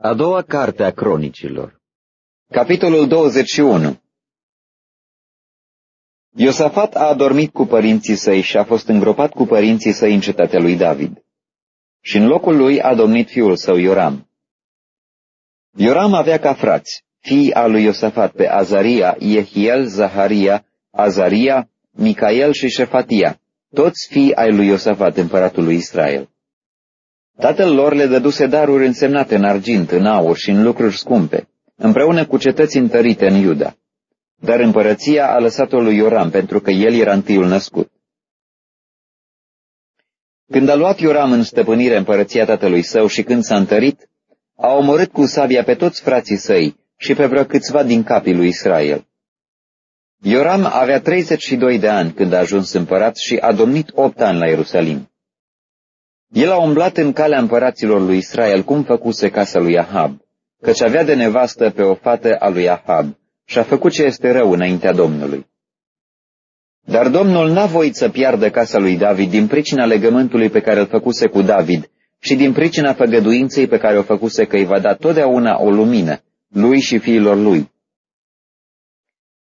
A doua carte a cronicilor Capitolul 21 Iosafat a adormit cu părinții săi și a fost îngropat cu părinții săi în cetatea lui David. Și în locul lui a domnit fiul său Ioram. Ioram avea ca frați, fii al lui Iosafat pe Azaria, Yehiel, Zaharia, Azaria, Micael și Șefatia, toți fii ai lui Iosafat, împăratul lui Israel. Tatăl lor le dăduse daruri însemnate în argint, în aur și în lucruri scumpe, împreună cu cetăți întărite în Iuda. Dar împărăția a lăsat-o lui Ioram, pentru că el era întâiul născut. Când a luat Ioram în stăpânire împărăția tatălui său și când s-a întărit, a omorât cu sabia pe toți frații săi și pe vreo câțiva din capii lui Israel. Ioram avea 32 de ani când a ajuns împărat și a domnit 8 ani la Ierusalim. El a umblat în calea împăraților lui Israel, cum făcuse casa lui Ahab, căci avea de nevastă pe o fată a lui Ahab și a făcut ce este rău înaintea Domnului. Dar Domnul n-a voit să piardă casa lui David din pricina legământului pe care îl făcuse cu David și din pricina făgăduinței pe care o făcuse că îi va da totdeauna o lumină, lui și fiilor lui.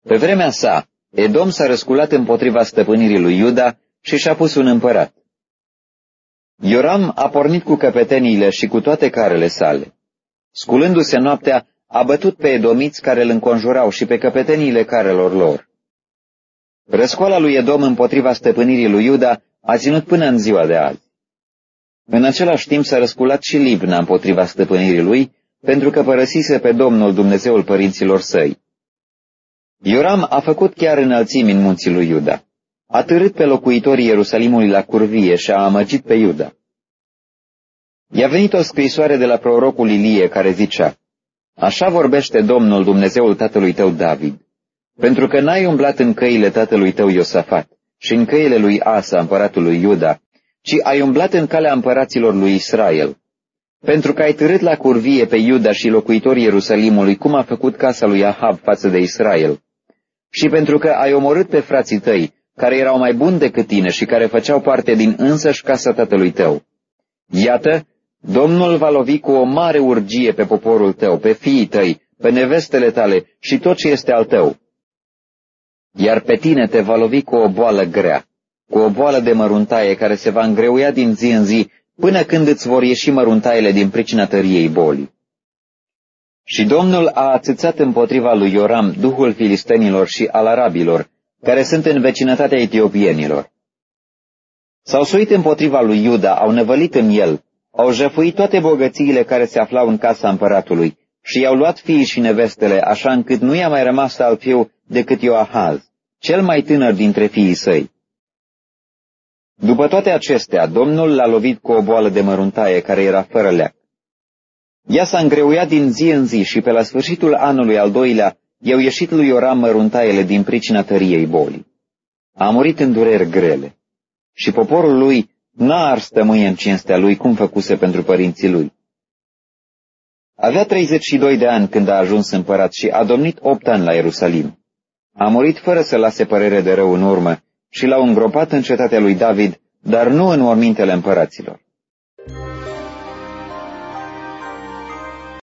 Pe vremea sa, Edom s-a răsculat împotriva stăpânirii lui Iuda și și-a pus un împărat. Ioram a pornit cu căpeteniile și cu toate carele sale. Sculându-se noaptea, a bătut pe edomiți care îl înconjurau și pe căpeteniile carelor lor. Răscoala lui Edom împotriva stăpânirii lui Iuda a ținut până în ziua de azi. În același timp s-a răsculat și Libna împotriva stăpânirii lui, pentru că părăsise pe Domnul Dumnezeul părinților săi. Ioram a făcut chiar înălțimi în munții lui Iuda a târât pe locuitorii Ierusalimului la curvie și a amăgit pe Iuda. I-a venit o scrisoare de la prorocul Ilie care zicea, Așa vorbește Domnul Dumnezeul tatălui tău David, pentru că n-ai umblat în căile tatălui tău Iosafat și în căile lui Asa, împăratul lui Iuda, ci ai umblat în calea împăraților lui Israel, pentru că ai târât la curvie pe Iuda și locuitorii Ierusalimului, cum a făcut casa lui Ahab față de Israel, și pentru că ai omorât pe frații tăi, care erau mai buni decât tine și care făceau parte din însăși casa tatălui tău. Iată, Domnul va lovi cu o mare urgie pe poporul tău, pe fiii tăi, pe nevestele tale și tot ce este al tău. Iar pe tine te va lovi cu o boală grea, cu o boală de măruntaie care se va îngreuia din zi în zi până când îți vor ieși măruntaiele din pricina tăriei bolii. Și Domnul a atâțat împotriva lui Ioram duhul filistenilor și al arabilor, care sunt în vecinătatea etiopienilor. S-au suit împotriva lui Iuda, au nevălit în el, au jăfuit toate bogățiile care se aflau în casa împăratului și i-au luat fiii și nevestele, așa încât nu i-a mai rămas alt fiu decât Ioahaz, cel mai tânăr dintre fiii săi. După toate acestea, Domnul l-a lovit cu o boală de măruntaie care era fără leac. Ea s-a îngreuiat din zi în zi și pe la sfârșitul anului al doilea I-au ieșit lui Ioram măruntaiele din pricina tăriei bolii. A murit în dureri grele și poporul lui n-a ars tămâie în cinstea lui cum făcuse pentru părinții lui. Avea 32 de ani când a ajuns împărat și a domnit opt ani la Ierusalim. A murit fără să lase părere de rău în urmă și l-au îngropat în cetatea lui David, dar nu în mormintele împăraților.